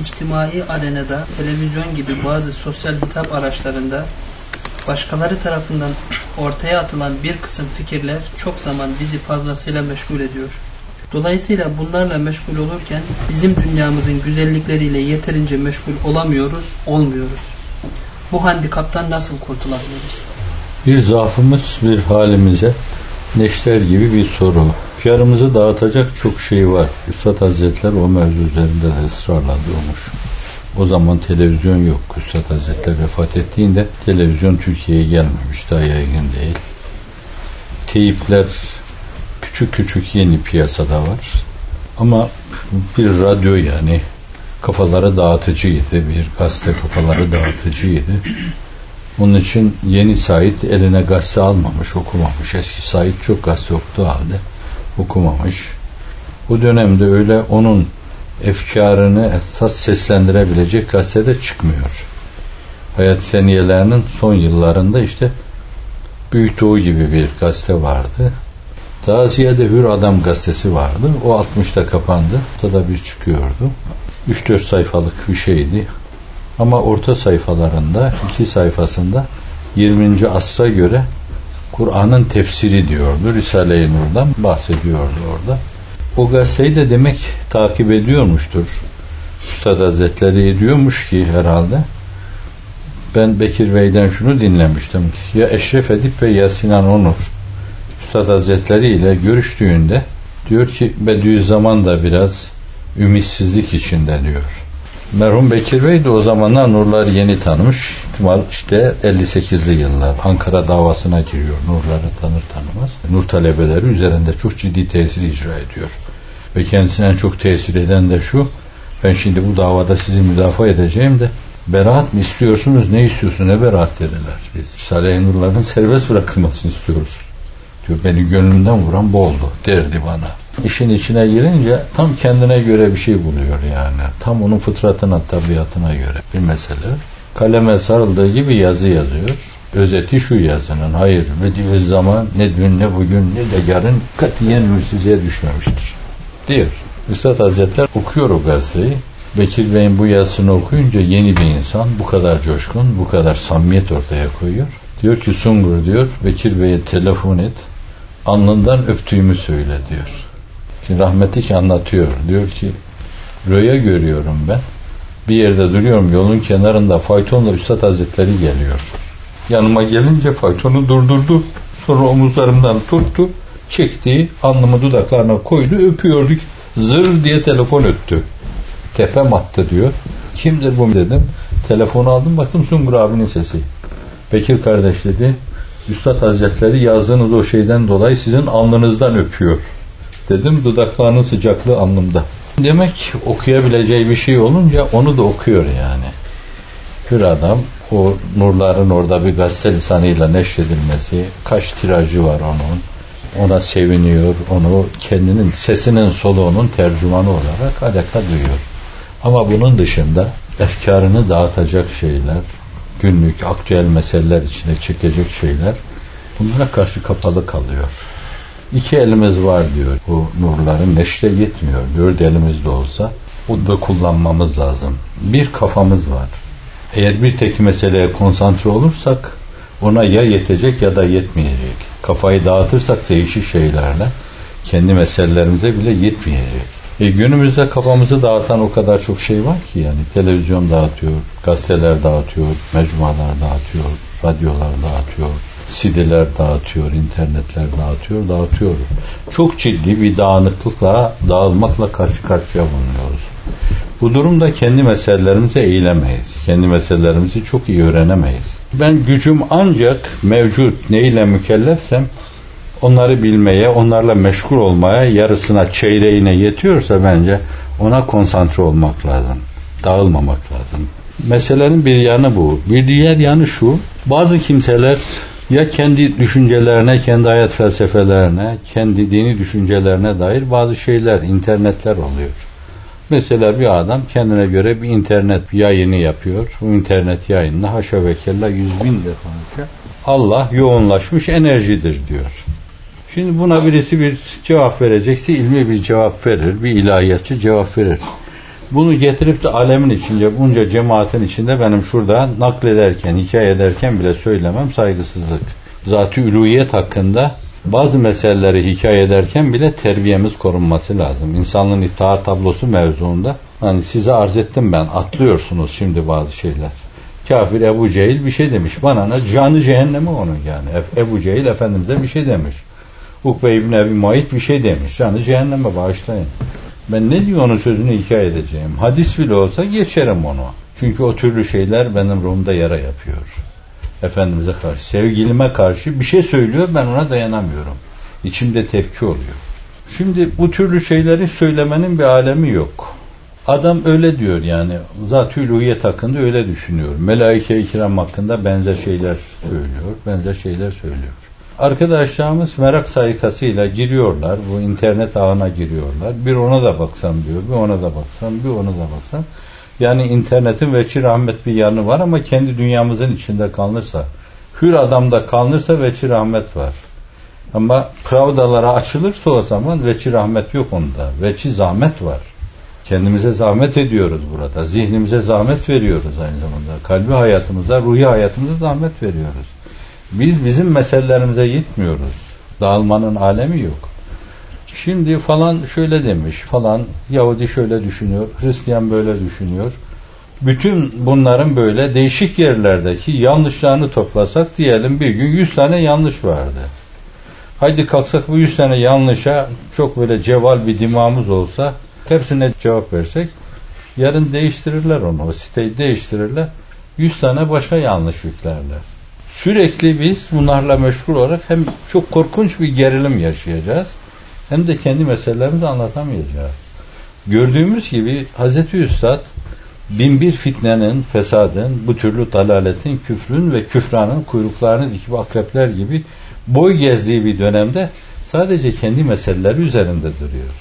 içtimai arenada, televizyon gibi bazı sosyal hitap araçlarında başkaları tarafından ortaya atılan bir kısım fikirler çok zaman bizi fazlasıyla meşgul ediyor. Dolayısıyla bunlarla meşgul olurken bizim dünyamızın güzellikleriyle yeterince meşgul olamıyoruz, olmuyoruz. Bu handikaptan nasıl kurtulabiliriz? Bir zaafımız bir halimize neşter gibi bir soru. Yarımızı dağıtacak çok şey var. Üstad Hazretler o mevzu üzerinde de ısrarla durmuş. O zaman televizyon yok. Üstad Hazretleri vefat ettiğinde televizyon Türkiye'ye gelmemiş. Daha yaygın değil. Teyipler küçük küçük yeni piyasada var. Ama bir radyo yani kafaları dağıtıcıydı. Bir gazete kafaları dağıtıcıydı. Onun için yeni Said eline gazete almamış, okumamış. Eski Said çok gazete okuduğu halde okumamış. Bu dönemde öyle onun efkarını esas seslendirebilecek gazete çıkmıyor. Hayat seniyelerinin son yıllarında işte Büyük Doğu gibi bir gazete vardı. Daha ziyade Hür Adam gazetesi vardı. O 60'ta kapandı. Ortada bir çıkıyordu. 3-4 sayfalık bir şeydi. Ama orta sayfalarında, iki sayfasında 20. asra göre Kur'an'ın tefsiri diyordu. Risale-i Nur'dan bahsediyordu orada. O gazeteyi de demek takip ediyormuştur. Üstad Hazretleri ediyormuş ki herhalde. Ben Bekir Bey'den şunu dinlemiştim. Ya Eşref Edip ve ya Sinan Onur Üstad Hazretleri ile görüştüğünde diyor ki Bediüzzaman da biraz ümitsizlik içinde diyor. Merhum Bekir Bey de o zamanlar Nurlar yeni tanımış. İhtimal işte 58'li yıllar. Ankara davasına giriyor. Nurları tanır tanımaz. Nur talebeleri üzerinde çok ciddi tesir icra ediyor. Ve kendisine en çok tesir eden de şu. Ben şimdi bu davada sizi müdafaa edeceğim de beraat mı istiyorsunuz ne istiyorsun ne beraat dediler. Biz Salih Nurların serbest bırakılmasını istiyoruz. Diyor beni gönlümden vuran bu oldu derdi bana. İşin içine girince tam kendine göre bir şey buluyor yani. Tam onun fıtratına, tabiatına göre bir mesele. Kaleme sarıldığı gibi yazı yazıyor. Özeti şu yazının. Hayır ve zaman ne dün ne bugün ne de yarın katiyen ümitsizliğe düşmemiştir. Diyor. Üstad Hazretler okuyor o gazeteyi. Bekir Bey'in bu yazısını okuyunca yeni bir insan bu kadar coşkun, bu kadar samimiyet ortaya koyuyor. Diyor ki Sungur diyor, Bekir Bey'e telefon et, alnından öptüğümü söyle diyor. Şimdi rahmetlik anlatıyor. Diyor ki rüya görüyorum ben. Bir yerde duruyorum yolun kenarında faytonla Üstad Hazretleri geliyor. Yanıma gelince faytonu durdurdu. Sonra omuzlarımdan tuttu. Çekti. Alnımı dudaklarına koydu. Öpüyorduk. Zır diye telefon öttü. Tepem attı diyor. Kimdir bu dedim. Telefonu aldım baktım Sungur abinin sesi. Bekir kardeş dedi. Üstad Hazretleri yazdığınız o şeyden dolayı sizin alnınızdan öpüyor. Dedim dudaklarının sıcaklığı alnımda. Demek okuyabileceği bir şey olunca onu da okuyor yani. Bir adam o nurların orada bir gazete lisanıyla neşredilmesi, kaç tirajı var onun. Ona seviniyor, onu kendinin sesinin soluğunun tercümanı olarak alaka duyuyor. Ama bunun dışında efkarını dağıtacak şeyler, günlük aktüel meseleler içine çekecek şeyler bunlara karşı kapalı kalıyor. İki elimiz var diyor. Bu nurların neşre yetmiyor. Dört elimizde olsa o da kullanmamız lazım. Bir kafamız var. Eğer bir tek meseleye konsantre olursak ona ya yetecek ya da yetmeyecek. Kafayı dağıtırsak değişik şeylerle kendi meselelerimize bile yetmeyecek. E, günümüzde kafamızı dağıtan o kadar çok şey var ki yani televizyon dağıtıyor, gazeteler dağıtıyor, mecmualar dağıtıyor, radyolar dağıtıyor, CD'ler dağıtıyor, internetler dağıtıyor, dağıtıyor. Çok ciddi bir dağınıklıkla, dağılmakla karşı karşıya bulunuyoruz. Bu durumda kendi meselelerimize eğilemeyiz. Kendi meselelerimizi çok iyi öğrenemeyiz. Ben gücüm ancak mevcut neyle mükellefsem onları bilmeye, onlarla meşgul olmaya yarısına, çeyreğine yetiyorsa bence ona konsantre olmak lazım. Dağılmamak lazım. Meselenin bir yanı bu. Bir diğer yanı şu. Bazı kimseler ya kendi düşüncelerine, kendi hayat felsefelerine, kendi dini düşüncelerine dair bazı şeyler, internetler oluyor. Mesela bir adam kendine göre bir internet yayını yapıyor. Bu internet yayınına haşa ve kella yüz bin defa Allah yoğunlaşmış enerjidir diyor. Şimdi buna birisi bir cevap verecekse ilmi bir cevap verir, bir ilahiyatçı cevap verir. Bunu getirip de alemin içinde, bunca cemaatin içinde benim şurada naklederken, hikaye ederken bile söylemem saygısızlık. Zat-ı üluyet hakkında bazı meseleleri hikaye ederken bile terbiyemiz korunması lazım. İnsanlığın itaat tablosu mevzuunda hani size arz ettim ben atlıyorsunuz şimdi bazı şeyler. Kafir Ebu Cehil bir şey demiş. Bana ne? Canı cehennemi onun yani. Ebu Cehil Efendimiz'e bir şey demiş. Ukbe İbni Ebi Muayit bir şey demiş. Canı cehenneme bağışlayın. Ben ne diyor onun sözünü hikaye edeceğim. Hadis bile olsa geçerim onu. Çünkü o türlü şeyler benim ruhumda yara yapıyor. Efendimiz'e karşı, sevgilime karşı bir şey söylüyor ben ona dayanamıyorum. İçimde tepki oluyor. Şimdi bu türlü şeyleri söylemenin bir alemi yok. Adam öyle diyor yani. Zat-ı uluhiyet hakkında öyle düşünüyor. Melaike-i kiram hakkında benzer şeyler söylüyor. Benzer şeyler söylüyor. Arkadaşlarımız merak sayıkasıyla giriyorlar. Bu internet ağına giriyorlar. Bir ona da baksam diyor. Bir ona da baksam. Bir ona da baksam. Yani internetin veçi rahmet bir yanı var ama kendi dünyamızın içinde kalınırsa, hür adamda kalınırsa veçi rahmet var. Ama pravdalara açılırsa o zaman veçi rahmet yok onda. Veçi zahmet var. Kendimize zahmet ediyoruz burada. Zihnimize zahmet veriyoruz aynı zamanda. Kalbi hayatımıza, ruhi hayatımıza zahmet veriyoruz. Biz bizim meselelerimize gitmiyoruz. Dağılmanın alemi yok. Şimdi falan şöyle demiş, falan Yahudi şöyle düşünüyor, Hristiyan böyle düşünüyor. Bütün bunların böyle değişik yerlerdeki yanlışlarını toplasak diyelim bir gün 100 tane yanlış vardı. Haydi kalksak bu 100 tane yanlışa çok böyle ceval bir dimağımız olsa hepsine cevap versek yarın değiştirirler onu. O siteyi değiştirirler. 100 tane başka yanlış yüklerler. Sürekli biz bunlarla meşgul olarak hem çok korkunç bir gerilim yaşayacağız hem de kendi meselelerimizi anlatamayacağız. Gördüğümüz gibi Hz. Üstad binbir fitnenin, fesadın, bu türlü dalaletin, küfrün ve küfranın kuyruklarını dikip akrepler gibi boy gezdiği bir dönemde sadece kendi meseleleri üzerinde duruyor.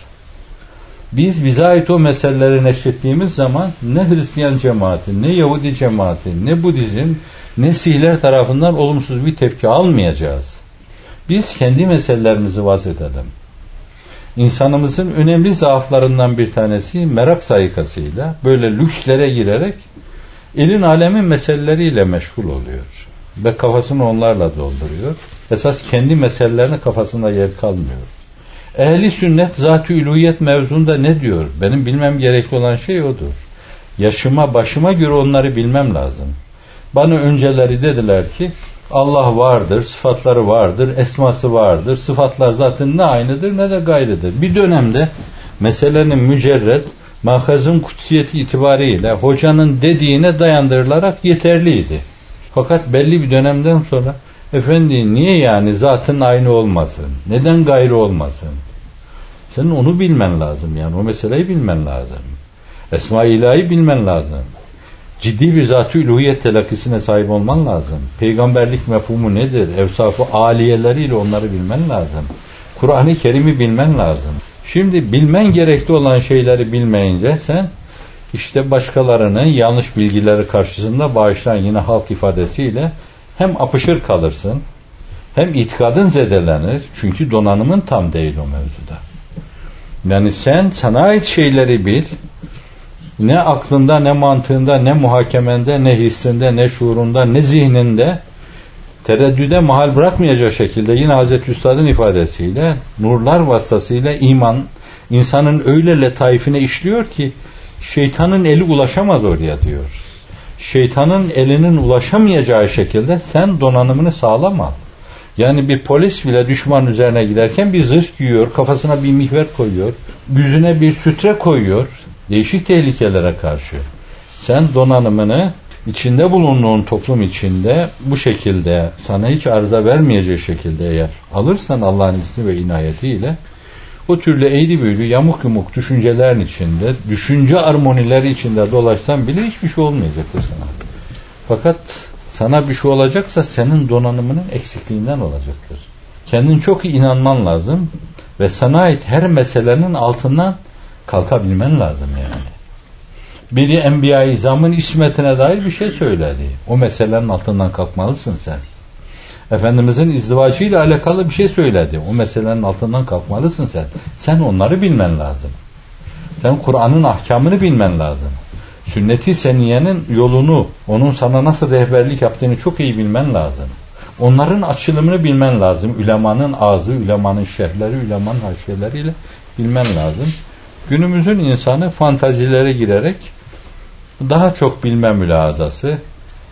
Biz bize ait o meseleleri neşrettiğimiz zaman ne Hristiyan cemaati, ne Yahudi cemaati, ne Budizm, ne Sihler tarafından olumsuz bir tepki almayacağız. Biz kendi meselelerimizi vaz edelim. İnsanımızın önemli zaaflarından bir tanesi merak sayıkasıyla böyle lükslere girerek elin alemin meseleleriyle meşgul oluyor. Ve kafasını onlarla dolduruyor. Esas kendi meselelerine kafasında yer kalmıyor. Ehli sünnet zat-ı üluyet mevzunda ne diyor? Benim bilmem gerekli olan şey odur. Yaşıma başıma göre onları bilmem lazım. Bana önceleri dediler ki Allah vardır, sıfatları vardır, esması vardır. Sıfatlar zaten ne aynıdır ne de gayrıdır. Bir dönemde meselenin mücerred, mahazın kutsiyeti itibariyle hocanın dediğine dayandırılarak yeterliydi. Fakat belli bir dönemden sonra efendi niye yani zatın aynı olmasın? Neden gayrı olmasın? Senin onu bilmen lazım yani o meseleyi bilmen lazım. Esma-i ilahi bilmen lazım ciddi bir zat-ı uluhiyet telakkisine sahip olman lazım. Peygamberlik mefhumu nedir? Evsafı aliyeleriyle onları bilmen lazım. Kur'an-ı Kerim'i bilmen lazım. Şimdi bilmen gerekli olan şeyleri bilmeyince sen işte başkalarının yanlış bilgileri karşısında bağışlayan yine halk ifadesiyle hem apışır kalırsın hem itikadın zedelenir. Çünkü donanımın tam değil o mevzuda. Yani sen sana ait şeyleri bil, ne aklında ne mantığında ne muhakemende ne hissinde ne şuurunda ne zihninde tereddüde mahal bırakmayacak şekilde yine Hazreti Üstad'ın ifadesiyle nurlar vasıtasıyla iman insanın öyle letaifine işliyor ki şeytanın eli ulaşamaz oraya diyor. Şeytanın elinin ulaşamayacağı şekilde sen donanımını sağlama. Yani bir polis bile düşman üzerine giderken bir zırh giyiyor, kafasına bir mihver koyuyor, yüzüne bir sütre koyuyor, değişik tehlikelere karşı sen donanımını içinde bulunduğun toplum içinde bu şekilde sana hiç arıza vermeyecek şekilde eğer alırsan Allah'ın izni ve inayetiyle o türlü eğri büğrü yamuk yumuk düşüncelerin içinde, düşünce armonileri içinde dolaşsan bile hiçbir şey olmayacaktır sana. Fakat sana bir şey olacaksa senin donanımının eksikliğinden olacaktır. Kendin çok iyi inanman lazım ve sana ait her meselenin altından kalkabilmen lazım yani. Biri Enbiya-i İzam'ın ismetine dair bir şey söyledi. O meselenin altından kalkmalısın sen. Efendimizin izdivacıyla alakalı bir şey söyledi. O meselenin altından kalkmalısın sen. Sen onları bilmen lazım. Sen Kur'an'ın ahkamını bilmen lazım. Sünnet-i seniyenin yolunu, onun sana nasıl rehberlik yaptığını çok iyi bilmen lazım. Onların açılımını bilmen lazım. Ülemanın ağzı, ülemanın şerhleri, ülemanın haşiyeleriyle bilmen lazım. Günümüzün insanı fantazilere girerek daha çok bilme mülazası,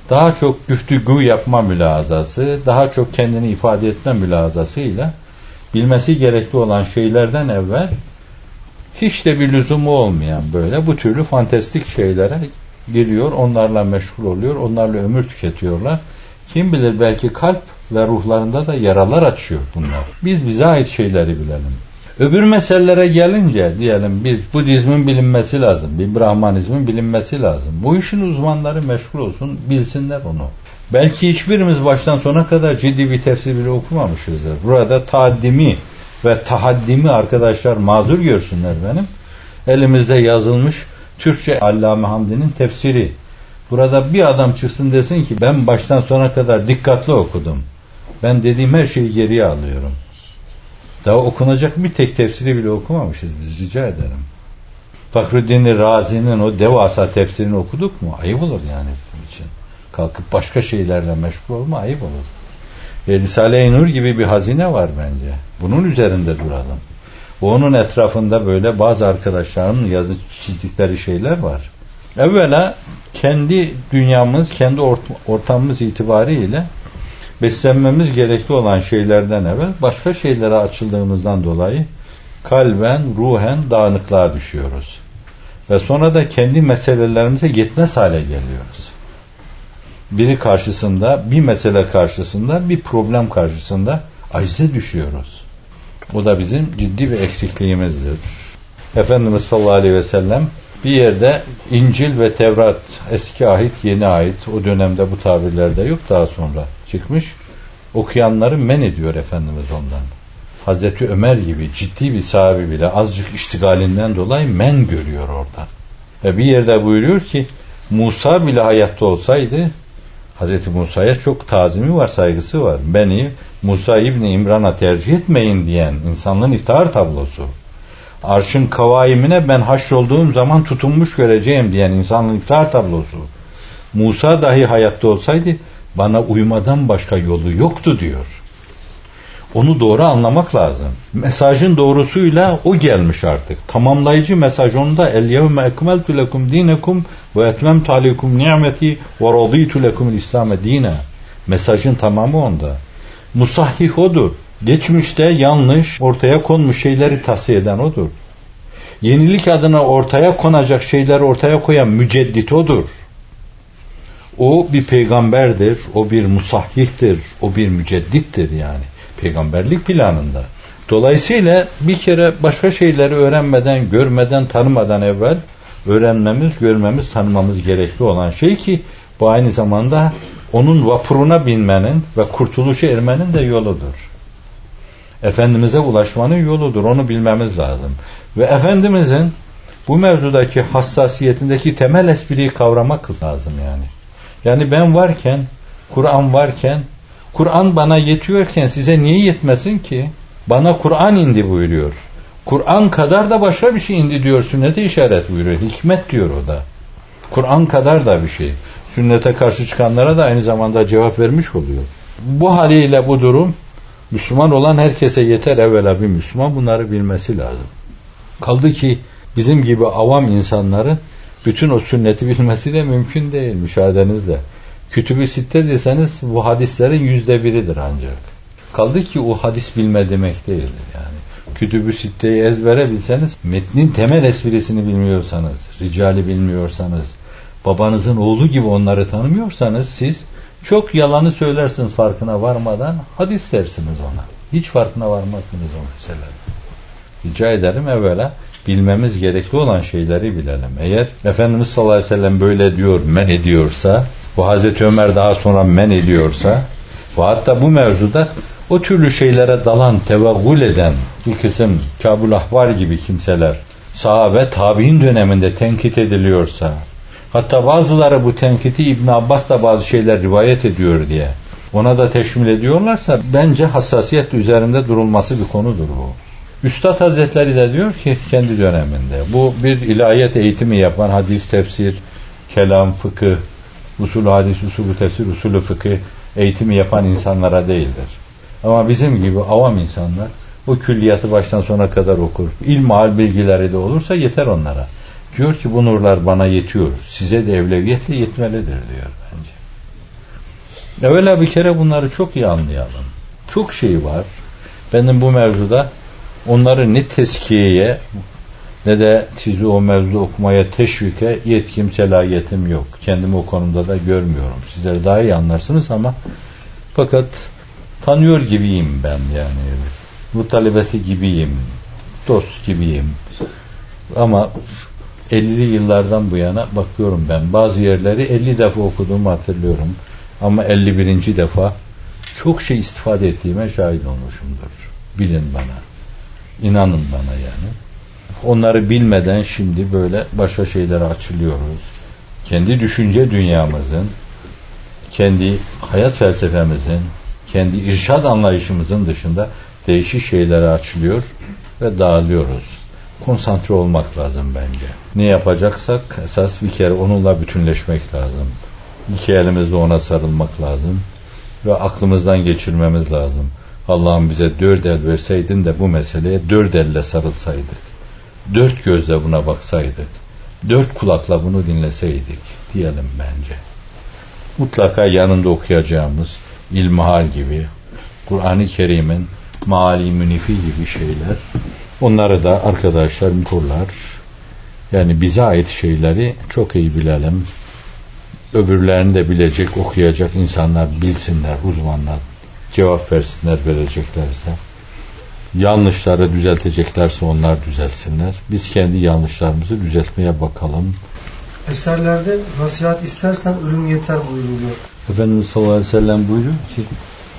daha çok güftügü yapma mülazası, daha çok kendini ifade etme mülazasıyla bilmesi gerekli olan şeylerden evvel hiç de bir lüzumu olmayan böyle bu türlü fantastik şeylere giriyor, onlarla meşgul oluyor, onlarla ömür tüketiyorlar. Kim bilir belki kalp ve ruhlarında da yaralar açıyor bunlar. Biz bize ait şeyleri bilelim. Öbür meselelere gelince diyelim bir Budizmin bilinmesi lazım, bir Brahmanizmin bilinmesi lazım. Bu işin uzmanları meşgul olsun, bilsinler onu. Belki hiçbirimiz baştan sona kadar ciddi bir tefsir bile okumamışızdır. Burada taaddimi ve tahaddimi arkadaşlar mazur görsünler benim. Elimizde yazılmış Türkçe Allame Hamdi'nin tefsiri. Burada bir adam çıksın desin ki ben baştan sona kadar dikkatli okudum. Ben dediğim her şeyi geriye alıyorum. Daha okunacak bir tek tefsiri bile okumamışız biz rica ederim. Fakruddin Razi'nin o devasa tefsirini okuduk mu? Ayıp olur yani bizim için. Kalkıp başka şeylerle meşgul olma ayıp olur. E, Risale-i Nur gibi bir hazine var bence. Bunun üzerinde duralım. Onun etrafında böyle bazı arkadaşlarımın yazı çizdikleri şeyler var. Evvela kendi dünyamız, kendi ortamımız itibariyle beslenmemiz gerekli olan şeylerden evvel başka şeylere açıldığımızdan dolayı kalben, ruhen dağınıklığa düşüyoruz. Ve sonra da kendi meselelerimize yetmez hale geliyoruz. Biri karşısında, bir mesele karşısında, bir problem karşısında acize düşüyoruz. Bu da bizim ciddi bir eksikliğimizdir. Efendimiz sallallahu aleyhi ve sellem bir yerde İncil ve Tevrat eski ahit yeni ait o dönemde bu tabirlerde yok daha sonra çıkmış. Okuyanları men ediyor Efendimiz ondan. Hazreti Ömer gibi ciddi bir sahibi bile azıcık iştigalinden dolayı men görüyor orada. Ve bir yerde buyuruyor ki Musa bile hayatta olsaydı Hazreti Musa'ya çok tazimi var, saygısı var. Beni Musa İbni İmran'a tercih etmeyin diyen insanlığın iftihar tablosu. Arşın kavaimine ben haş olduğum zaman tutunmuş göreceğim diyen insanlığın iftihar tablosu. Musa dahi hayatta olsaydı bana uymadan başka yolu yoktu diyor. Onu doğru anlamak lazım. Mesajın doğrusuyla o gelmiş artık. Tamamlayıcı mesaj onda el yevme ekmeltu lekum dinekum ve etmemtu aleykum ni'meti ve raditu lekum İslam'e dine. Mesajın tamamı onda. Musahhih odur. Geçmişte yanlış ortaya konmuş şeyleri tahsiye eden odur. Yenilik adına ortaya konacak şeyleri ortaya koyan müceddit odur. O bir peygamberdir, o bir musahhihtir, o bir müceddittir yani peygamberlik planında. Dolayısıyla bir kere başka şeyleri öğrenmeden, görmeden, tanımadan evvel öğrenmemiz, görmemiz, tanımamız gerekli olan şey ki bu aynı zamanda onun vapuruna binmenin ve kurtuluşa ermenin de yoludur. Efendimiz'e ulaşmanın yoludur. Onu bilmemiz lazım. Ve Efendimiz'in bu mevzudaki hassasiyetindeki temel espriyi kavramak lazım yani. Yani ben varken, Kur'an varken, Kur'an bana yetiyorken size niye yetmesin ki? Bana Kur'an indi buyuruyor. Kur'an kadar da başka bir şey indi diyor. Sünnete işaret buyuruyor. Hikmet diyor o da. Kur'an kadar da bir şey. Sünnete karşı çıkanlara da aynı zamanda cevap vermiş oluyor. Bu haliyle bu durum Müslüman olan herkese yeter evvela bir Müslüman bunları bilmesi lazım. Kaldı ki bizim gibi avam insanların bütün o sünneti bilmesi de mümkün değil müşahedenizle. Kütübü sitte deseniz bu hadislerin yüzde biridir ancak. Kaldı ki o hadis bilme demek değildir yani. Kütübü sitteyi ezbere bilseniz, metnin temel esprisini bilmiyorsanız, ricali bilmiyorsanız, babanızın oğlu gibi onları tanımıyorsanız siz çok yalanı söylersiniz farkına varmadan hadis dersiniz ona. Hiç farkına varmazsınız o meselede. Rica ederim evvela bilmemiz gerekli olan şeyleri bilelim. Eğer Efendimiz sallallahu aleyhi ve sellem böyle diyor, men ediyorsa, bu Hazreti Ömer daha sonra men ediyorsa, ve hatta bu mevzuda o türlü şeylere dalan, tevaggül eden bir kısım Kabul Ahvar gibi kimseler, sahabe tabi'in döneminde tenkit ediliyorsa, hatta bazıları bu tenkiti İbn Abbas da bazı şeyler rivayet ediyor diye, ona da teşmil ediyorlarsa bence hassasiyet üzerinde durulması bir konudur bu. Üstad Hazretleri de diyor ki kendi döneminde bu bir ilahiyat eğitimi yapan hadis, tefsir, kelam, fıkıh, usul hadis, usulü tefsir, usulü fıkıh eğitimi yapan insanlara değildir. Ama bizim gibi avam insanlar bu külliyatı baştan sona kadar okur. İlmihal bilgileri de olursa yeter onlara. Diyor ki bu nurlar bana yetiyor. Size de evleviyetle yetmelidir diyor bence. Evvela bir kere bunları çok iyi anlayalım. Çok şey var. Benim bu mevzuda onları ne teskiyeye ne de sizi o mevzu okumaya teşvike yetkim, selahiyetim yok. Kendimi o konuda da görmüyorum. Sizler daha iyi anlarsınız ama fakat tanıyor gibiyim ben yani. Bu talebesi gibiyim. Dost gibiyim. Ama 50'li yıllardan bu yana bakıyorum ben. Bazı yerleri 50 defa okuduğumu hatırlıyorum. Ama 51. defa çok şey istifade ettiğime şahit olmuşumdur. Bilin bana. İnanın bana yani. Onları bilmeden şimdi böyle başka şeylere açılıyoruz. Kendi düşünce dünyamızın, kendi hayat felsefemizin, kendi irşad anlayışımızın dışında değişik şeylere açılıyor ve dağılıyoruz. Konsantre olmak lazım bence. Ne yapacaksak esas bir kere onunla bütünleşmek lazım. İki elimizle ona sarılmak lazım ve aklımızdan geçirmemiz lazım. Allah'ım bize dört el verseydin de bu meseleye dört elle sarılsaydık dört gözle buna baksaydık, dört kulakla bunu dinleseydik diyelim bence. Mutlaka yanında okuyacağımız ilmihal gibi, Kur'an-ı Kerim'in mali münifi gibi şeyler, onları da arkadaşlar kurlar. Yani bize ait şeyleri çok iyi bilelim. Öbürlerini de bilecek, okuyacak insanlar bilsinler, uzmanlar cevap versinler vereceklerse yanlışları düzelteceklerse onlar düzelsinler. Biz kendi yanlışlarımızı düzeltmeye bakalım. Eserlerde nasihat istersen ölüm yeter buyuruluyor. Efendimiz sallallahu aleyhi ve sellem buyuruyor ki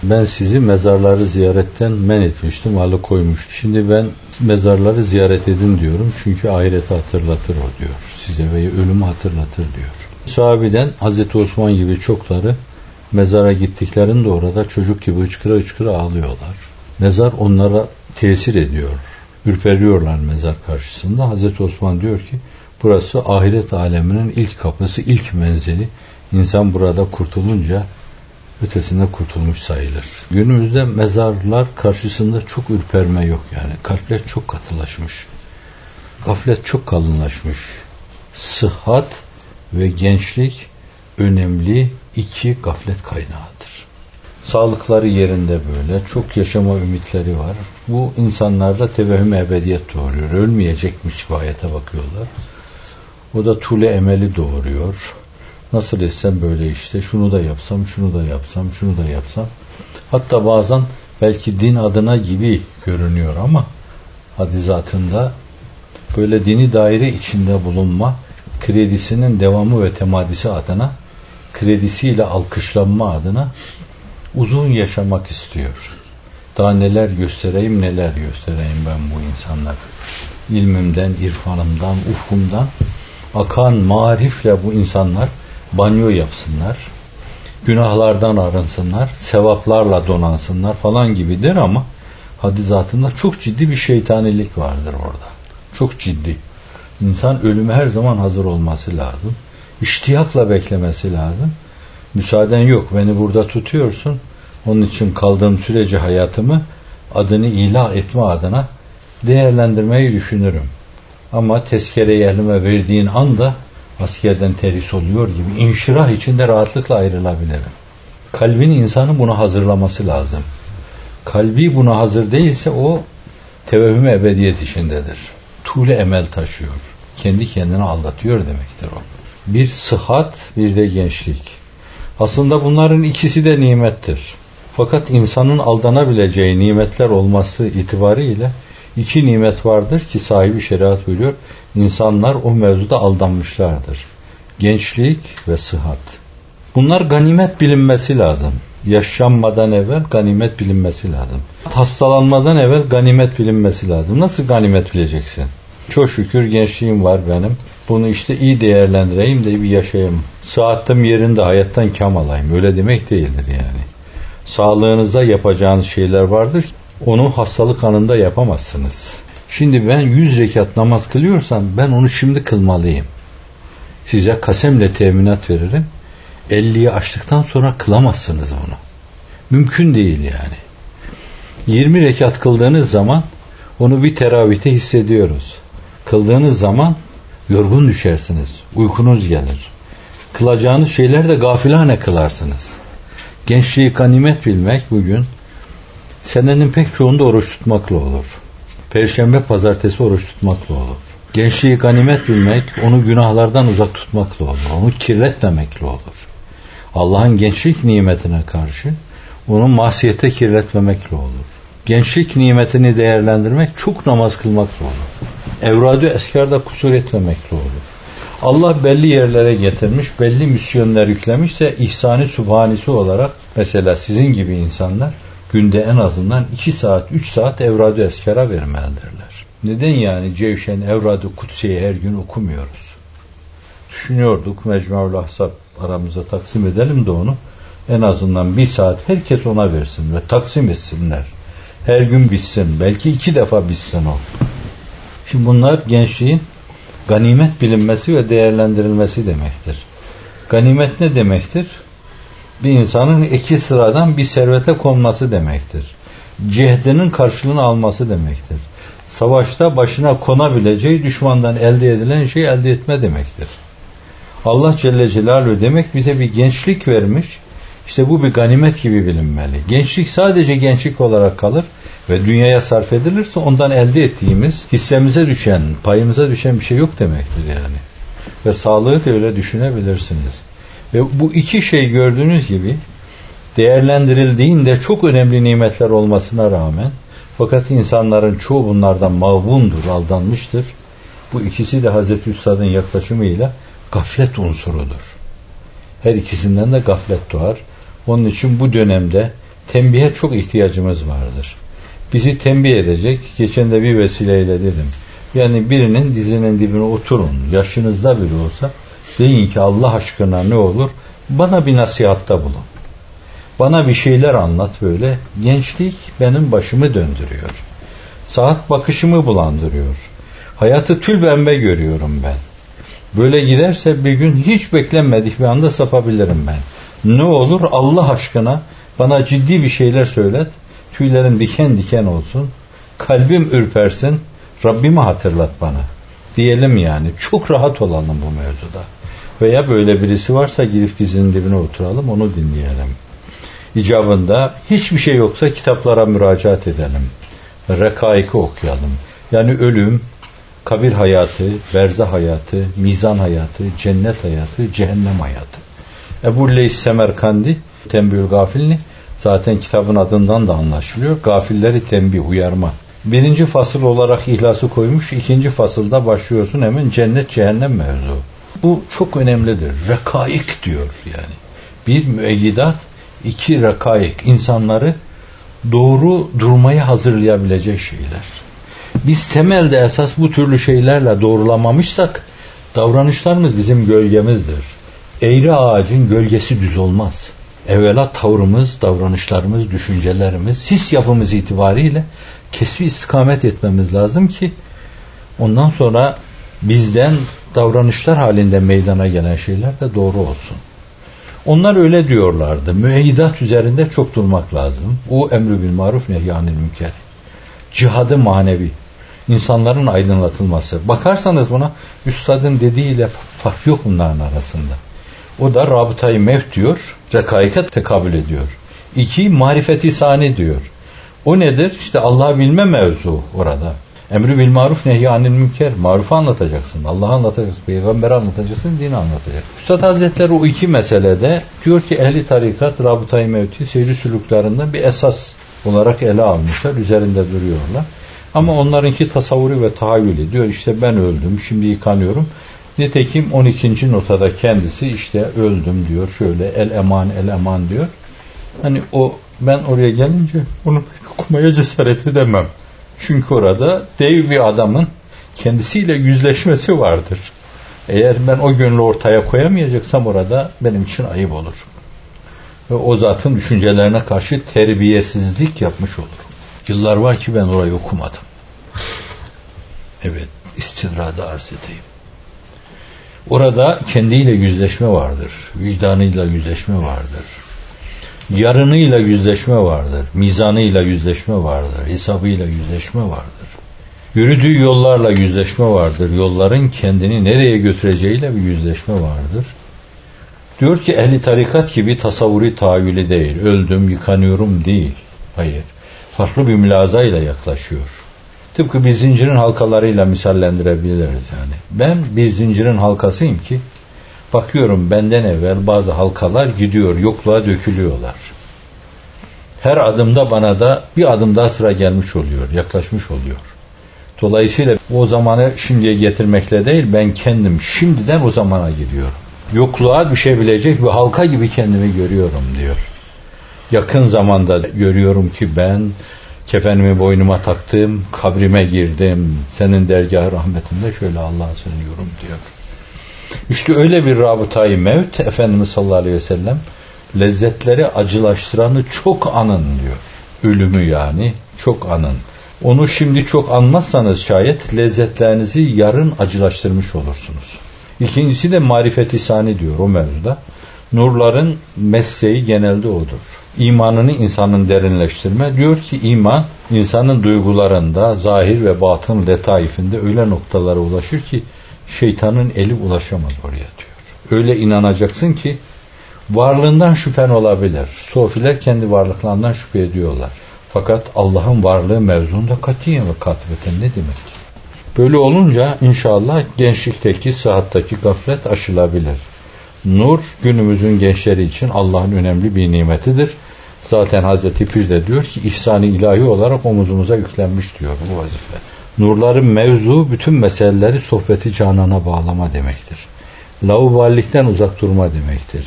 ben sizi mezarları ziyaretten men etmiştim, koymuştu. Şimdi ben mezarları ziyaret edin diyorum. Çünkü ahireti hatırlatır o diyor. Size ve ölümü hatırlatır diyor. Sahabiden Hazreti Osman gibi çokları mezara gittiklerinde orada çocuk gibi hıçkıra hıçkıra ağlıyorlar. Mezar onlara tesir ediyor. Ürperiyorlar mezar karşısında. Hazreti Osman diyor ki burası ahiret aleminin ilk kapısı, ilk menzili. İnsan burada kurtulunca ötesinde kurtulmuş sayılır. Günümüzde mezarlar karşısında çok ürperme yok yani. Kalpler çok katılaşmış. Gaflet çok kalınlaşmış. Sıhhat ve gençlik önemli iki gaflet kaynağıdır. Sağlıkları yerinde böyle. Çok yaşama ümitleri var. Bu insanlarda tevehüm ebediyet doğuruyor. Ölmeyecekmiş hayata bakıyorlar. O da tule emeli doğuruyor. Nasıl etsem böyle işte şunu da yapsam, şunu da yapsam, şunu da yapsam. Hatta bazen belki din adına gibi görünüyor ama hadizatında böyle dini daire içinde bulunma kredisinin devamı ve temadisi adına kredisiyle alkışlanma adına uzun yaşamak istiyor. Daha neler göstereyim neler göstereyim ben bu insanlar. İlmimden, irfanımdan, ufkumdan akan marifle bu insanlar banyo yapsınlar. Günahlardan arınsınlar, sevaplarla donansınlar falan gibidir ama hadizatında çok ciddi bir şeytanilik vardır orada. Çok ciddi. İnsan ölüme her zaman hazır olması lazım. İştiyakla beklemesi lazım. Müsaaden yok beni burada tutuyorsun. Onun için kaldığım sürece hayatımı adını ilah etme adına değerlendirmeyi düşünürüm. Ama tezkere elime verdiğin anda askerden teris oluyor gibi inşirah içinde rahatlıkla ayrılabilirim. Kalbin insanı buna hazırlaması lazım. Kalbi buna hazır değilse o tevehüm ebediyet içindedir. Tuğle emel taşıyor. Kendi kendini aldatıyor demektir o. Bir sıhhat bir de gençlik. Aslında bunların ikisi de nimettir. Fakat insanın aldanabileceği nimetler olması itibariyle iki nimet vardır ki sahibi şeriat buyuruyor. İnsanlar o mevzuda aldanmışlardır. Gençlik ve sıhhat. Bunlar ganimet bilinmesi lazım. Yaşanmadan evvel ganimet bilinmesi lazım. Hastalanmadan evvel ganimet bilinmesi lazım. Nasıl ganimet bileceksin? Çok şükür gençliğim var benim. Bunu işte iyi değerlendireyim de bir yaşayayım. Saatim yerinde hayattan kam alayım. Öyle demek değildir yani. Sağlığınıza yapacağınız şeyler vardır. Onu hastalık anında yapamazsınız. Şimdi ben 100 rekat namaz kılıyorsam ben onu şimdi kılmalıyım. Size kasemle teminat veririm. 50'yi açtıktan sonra kılamazsınız bunu. Mümkün değil yani. 20 rekat kıldığınız zaman onu bir teravihte hissediyoruz. Kıldığınız zaman yorgun düşersiniz. Uykunuz gelir. Kılacağınız şeyler de gafilane kılarsınız. Gençliği ganimet bilmek bugün senenin pek çoğunda oruç tutmakla olur. Perşembe pazartesi oruç tutmakla olur. Gençliği ganimet bilmek onu günahlardan uzak tutmakla olur. Onu kirletmemekle olur. Allah'ın gençlik nimetine karşı onu masiyete kirletmemekle olur. Gençlik nimetini değerlendirmek çok namaz kılmakla olur. Evradu eskarda kusur etmemekle olur. Allah belli yerlere getirmiş, belli misyonlar yüklemişse ihsani subhanisi olarak mesela sizin gibi insanlar günde en azından 2 saat, 3 saat evradu eskara vermelidirler. Neden yani Cevşen evradu kutsiyi her gün okumuyoruz? Düşünüyorduk Mecmua'l Ahzab aramıza taksim edelim de onu. En azından bir saat herkes ona versin ve taksim etsinler. Her gün bitsin. Belki iki defa bitsin o. Şimdi bunlar gençliğin ganimet bilinmesi ve değerlendirilmesi demektir. Ganimet ne demektir? Bir insanın iki sıradan bir servete konması demektir. Cehdinin karşılığını alması demektir. Savaşta başına konabileceği düşmandan elde edilen şey elde etme demektir. Allah Celle Celaluhu demek bize bir gençlik vermiş. İşte bu bir ganimet gibi bilinmeli. Gençlik sadece gençlik olarak kalır ve dünyaya sarf edilirse ondan elde ettiğimiz hissemize düşen, payımıza düşen bir şey yok demektir yani. Ve sağlığı da öyle düşünebilirsiniz. Ve bu iki şey gördüğünüz gibi değerlendirildiğinde çok önemli nimetler olmasına rağmen fakat insanların çoğu bunlardan mağbundur, aldanmıştır. Bu ikisi de Hazreti Üstad'ın yaklaşımıyla gaflet unsurudur. Her ikisinden de gaflet doğar. Onun için bu dönemde tembihe çok ihtiyacımız vardır. Bizi tembih edecek, geçen de bir vesileyle dedim. Yani birinin dizinin dibine oturun, yaşınızda biri olsa, deyin ki Allah aşkına ne olur, bana bir nasihatta bulun. Bana bir şeyler anlat böyle. Gençlik benim başımı döndürüyor. Saat bakışımı bulandırıyor. Hayatı tül bembe görüyorum ben. Böyle giderse bir gün hiç beklenmedik bir anda sapabilirim ben. Ne olur Allah aşkına bana ciddi bir şeyler söylet. Tüylerim diken diken olsun. Kalbim ürpersin. Rabbimi hatırlat bana. Diyelim yani. Çok rahat olalım bu mevzuda. Veya böyle birisi varsa gidip dizinin dibine oturalım onu dinleyelim. İcabında hiçbir şey yoksa kitaplara müracaat edelim. Rekaiki okuyalım. Yani ölüm, kabir hayatı, berzah hayatı, mizan hayatı, cennet hayatı, cehennem hayatı. Ebu Leys Semerkandi Tembül Gafilni zaten kitabın adından da anlaşılıyor. Gafilleri tembih, uyarma. Birinci fasıl olarak ihlası koymuş. ikinci fasılda başlıyorsun hemen cennet cehennem mevzu. Bu çok önemlidir. Rekaik diyor yani. Bir müeyyidat, iki rekaik. insanları doğru durmaya hazırlayabilecek şeyler. Biz temelde esas bu türlü şeylerle doğrulamamışsak davranışlarımız bizim gölgemizdir. Eğri ağacın gölgesi düz olmaz. Evvela tavrımız, davranışlarımız, düşüncelerimiz, his yapımız itibariyle kesbi istikamet etmemiz lazım ki ondan sonra bizden davranışlar halinde meydana gelen şeyler de doğru olsun. Onlar öyle diyorlardı. Müeyyidat üzerinde çok durmak lazım. O emri bil maruf nehyanil münker. Cihadı manevi. insanların aydınlatılması. Bakarsanız buna üstadın dediğiyle fark yok bunların arasında. O da rabıtayı mevt diyor, rekaika tekabül ediyor. İki, marifeti sani diyor. O nedir? İşte Allah'ı bilme mevzu orada. Emri bil maruf nehy anil münker. Marufu anlatacaksın. Allah'ı anlatacaksın. Peygamberi anlatacaksın. Dini anlatacaksın. Üstad Hazretleri o iki meselede diyor ki ehli tarikat rabıtayı mevti seyri sülüklerinden bir esas olarak ele almışlar. Üzerinde duruyorlar. Ama onlarınki tasavvuri ve tahayyülü diyor işte ben öldüm şimdi yıkanıyorum. Nitekim 12. notada kendisi işte öldüm diyor şöyle el eman el eman diyor. Hani o ben oraya gelince bunu okumaya cesaret edemem. Çünkü orada dev bir adamın kendisiyle yüzleşmesi vardır. Eğer ben o gönlü ortaya koyamayacaksam orada benim için ayıp olur. Ve o zatın düşüncelerine karşı terbiyesizlik yapmış olurum. Yıllar var ki ben orayı okumadım. Evet, istidrada arz edeyim. Orada kendiyle yüzleşme vardır. Vicdanıyla yüzleşme vardır. Yarınıyla yüzleşme vardır. Mizanıyla yüzleşme vardır. Hesabıyla yüzleşme vardır. Yürüdüğü yollarla yüzleşme vardır. Yolların kendini nereye götüreceğiyle bir yüzleşme vardır. Diyor ki ehli tarikat gibi tasavvuri tahayyülü değil. Öldüm, yıkanıyorum değil. Hayır. Farklı bir mülazayla yaklaşıyor. Tıpkı bir zincirin halkalarıyla misallendirebiliriz yani. Ben bir zincirin halkasıyım ki bakıyorum benden evvel bazı halkalar gidiyor, yokluğa dökülüyorlar. Her adımda bana da bir adım daha sıra gelmiş oluyor, yaklaşmış oluyor. Dolayısıyla o zamanı şimdiye getirmekle değil ben kendim şimdiden o zamana gidiyorum. Yokluğa düşebilecek bir halka gibi kendimi görüyorum diyor. Yakın zamanda görüyorum ki ben kefenimi boynuma taktım, kabrime girdim. Senin dergah rahmetinde şöyle Allah'a sığınıyorum diyor. İşte öyle bir rabıtayı mevt Efendimiz sallallahu aleyhi ve sellem lezzetleri acılaştıranı çok anın diyor. Ölümü yani çok anın. Onu şimdi çok anmazsanız şayet lezzetlerinizi yarın acılaştırmış olursunuz. İkincisi de marifeti sani diyor o mevzuda. Nurların mesleği genelde odur. İmanını insanın derinleştirme. Diyor ki iman insanın duygularında, zahir ve batın letaifinde öyle noktalara ulaşır ki şeytanın eli ulaşamaz oraya diyor. Öyle inanacaksın ki varlığından şüphen olabilir. Sofiler kendi varlıklarından şüphe ediyorlar. Fakat Allah'ın varlığı mevzunda katiyen ve katibeten ne demek? Böyle olunca inşallah gençlikteki, sıhhattaki gaflet aşılabilir. Nur günümüzün gençleri için Allah'ın önemli bir nimetidir. Zaten Hazreti Pir de diyor ki ihsani ilahi olarak omuzumuza yüklenmiş diyor bu vazife. Nurların mevzu bütün meseleleri sohbeti canana bağlama demektir. Lauballikten uzak durma demektir.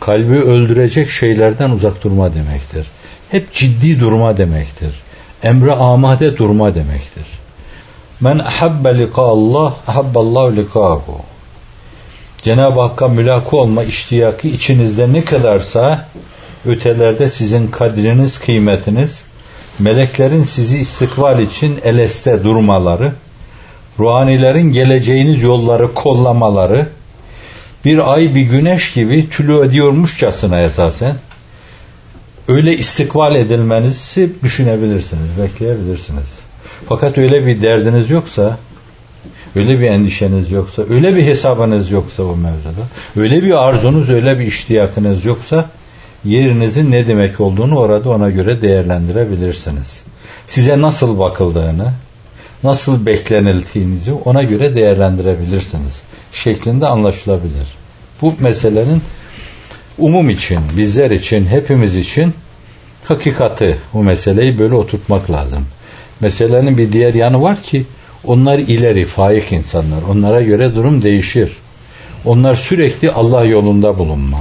Kalbi öldürecek şeylerden uzak durma demektir. Hep ciddi durma demektir. Emre amade durma demektir. Men ahabbe lika Allah, ahabballahu likahu. Cenab-ı Hakk'a mülakı olma iştiyakı içinizde ne kadarsa ötelerde sizin kadriniz, kıymetiniz, meleklerin sizi istikbal için eleste durmaları, ruhanilerin geleceğiniz yolları kollamaları, bir ay bir güneş gibi tülü ediyormuşçasına esasen, öyle istikbal edilmenizi düşünebilirsiniz, bekleyebilirsiniz. Fakat öyle bir derdiniz yoksa, öyle bir endişeniz yoksa, öyle bir hesabınız yoksa o mevzuda, öyle bir arzunuz, öyle bir iştiyakınız yoksa, yerinizin ne demek olduğunu orada ona göre değerlendirebilirsiniz. Size nasıl bakıldığını, nasıl beklenildiğinizi ona göre değerlendirebilirsiniz. Şeklinde anlaşılabilir. Bu meselenin umum için, bizler için, hepimiz için hakikati bu meseleyi böyle oturtmak lazım. Meselenin bir diğer yanı var ki onlar ileri, faik insanlar. Onlara göre durum değişir. Onlar sürekli Allah yolunda bulunma.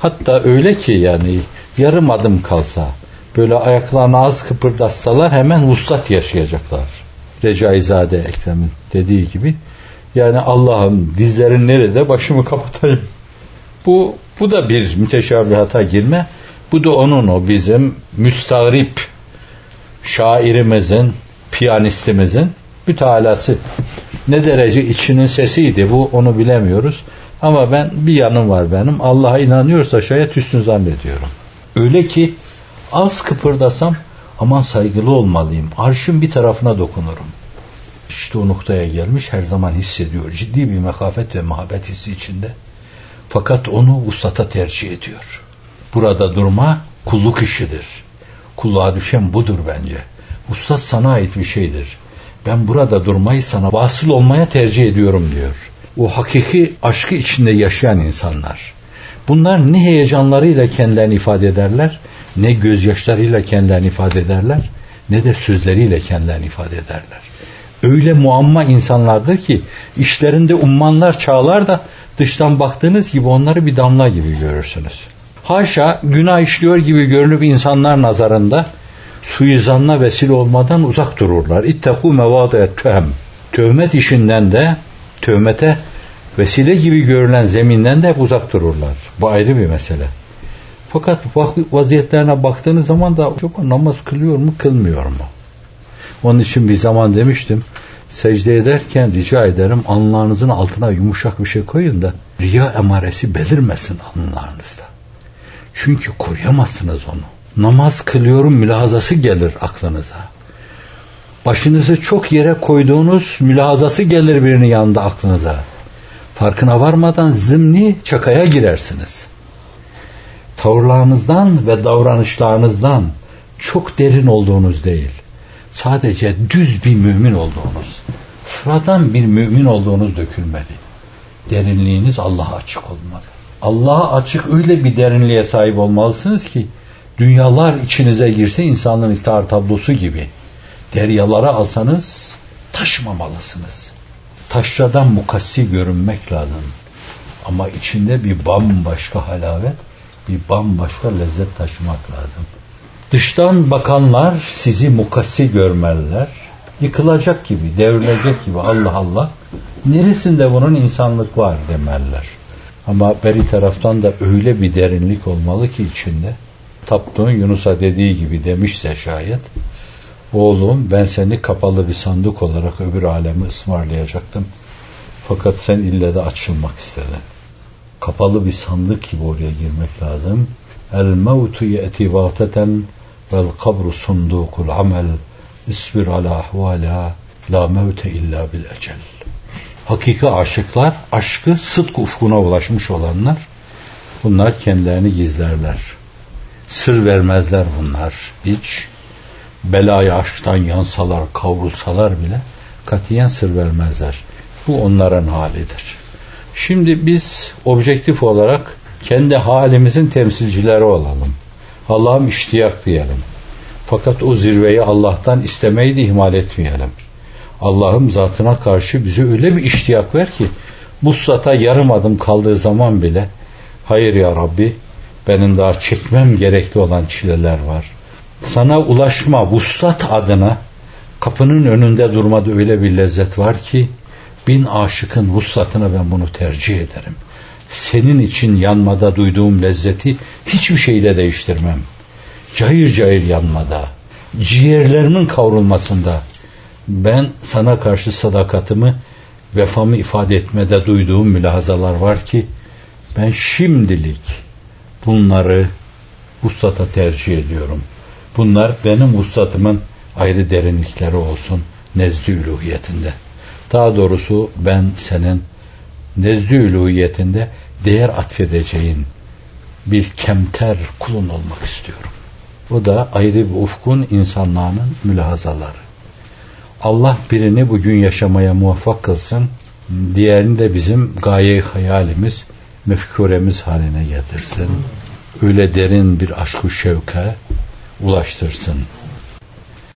Hatta öyle ki yani yarım adım kalsa böyle ayaklarını az kıpırdatsalar hemen vuslat yaşayacaklar. Recaizade Ekrem'in dediği gibi yani Allah'ım dizlerin nerede başımı kapatayım. Bu bu da bir müteşabihata girme. Bu da onun o bizim müstagrip şairimizin, piyanistimizin mütalası. Ne derece içinin sesiydi bu onu bilemiyoruz. Ama ben bir yanım var benim. Allah'a inanıyorsa şayet hüsnü zannediyorum. Öyle ki az kıpırdasam aman saygılı olmalıyım. Arşın bir tarafına dokunurum. İşte o noktaya gelmiş her zaman hissediyor. Ciddi bir mekafet ve muhabbet hissi içinde. Fakat onu usata tercih ediyor. Burada durma kulluk işidir. Kulluğa düşen budur bence. Ustat sana ait bir şeydir. Ben burada durmayı sana vasıl olmaya tercih ediyorum diyor o hakiki aşkı içinde yaşayan insanlar. Bunlar ne heyecanlarıyla kendilerini ifade ederler, ne gözyaşlarıyla kendilerini ifade ederler, ne de sözleriyle kendilerini ifade ederler. Öyle muamma insanlardır ki işlerinde ummanlar çağlar da dıştan baktığınız gibi onları bir damla gibi görürsünüz. Haşa günah işliyor gibi görünüp insanlar nazarında suizanla vesile olmadan uzak dururlar. İttekû mevâdiyet töhem. Tövmet işinden de tövmete vesile gibi görülen zeminden de hep uzak dururlar. Bu ayrı bir mesele. Fakat vaziyetlerine baktığınız zaman da acaba namaz kılıyor mu kılmıyor mu? Onun için bir zaman demiştim secde ederken rica ederim anlarınızın altına yumuşak bir şey koyun da riya emaresi belirmesin anlarınızda. Çünkü koruyamazsınız onu. Namaz kılıyorum mülahazası gelir aklınıza. Başınızı çok yere koyduğunuz mülahazası gelir birinin yanında aklınıza. Farkına varmadan zımni çakaya girersiniz. Tavırlarınızdan ve davranışlarınızdan çok derin olduğunuz değil. Sadece düz bir mümin olduğunuz, sıradan bir mümin olduğunuz dökülmeli. Derinliğiniz Allah'a açık olmalı. Allah'a açık öyle bir derinliğe sahip olmalısınız ki dünyalar içinize girse insanlığın iftihar tablosu gibi deryalara alsanız taşmamalısınız. Taşradan mukassi görünmek lazım. Ama içinde bir bambaşka halavet, bir bambaşka lezzet taşımak lazım. Dıştan bakanlar sizi mukassi görmeliler. Yıkılacak gibi, devrilecek gibi Allah Allah. Neresinde bunun insanlık var demeliler. Ama beri taraftan da öyle bir derinlik olmalı ki içinde. Taptığın Yunus'a dediği gibi demişse şayet. Oğlum ben seni kapalı bir sandık olarak öbür alemi ısmarlayacaktım. Fakat sen ille de açılmak istedin. Kapalı bir sandık gibi oraya girmek lazım. El mevtu ye'ti vâteten vel kabru sundukul amel isbir ala ahvala la mevte illa bil ecel. Hakiki aşıklar, aşkı sıdk ufkuna ulaşmış olanlar, bunlar kendilerini gizlerler. Sır vermezler bunlar hiç. Belayı aşktan yansalar, kavrulsalar bile katiyen sır vermezler. Bu onların halidir. Şimdi biz objektif olarak kendi halimizin temsilcileri olalım. Allah'ım iştiyak diyelim. Fakat o zirveyi Allah'tan istemeyi de ihmal etmeyelim. Allah'ım zatına karşı bize öyle bir iştiyak ver ki bu sata yarım adım kaldığı zaman bile hayır ya Rabbi benim daha çekmem gerekli olan çileler var. Sana ulaşma vuslat adına kapının önünde durmada öyle bir lezzet var ki bin aşıkın vuslatını ben bunu tercih ederim. Senin için yanmada duyduğum lezzeti hiçbir şeyle değiştirmem. Cayır cayır yanmada, ciğerlerimin kavrulmasında ben sana karşı sadakatimi, vefamı ifade etmede duyduğum mülahazalar var ki ben şimdilik bunları vuslata tercih ediyorum. Bunlar benim vuslatımın ayrı derinlikleri olsun nezdi üluhiyetinde. Daha doğrusu ben senin nezdi üluhiyetinde değer atfedeceğin bir kemter kulun olmak istiyorum. O da ayrı bir ufkun insanlığının mülahazaları. Allah birini bugün yaşamaya muvaffak kılsın, diğerini de bizim gaye hayalimiz, mefkuremiz haline getirsin. Öyle derin bir aşkı şevke ulaştırsın.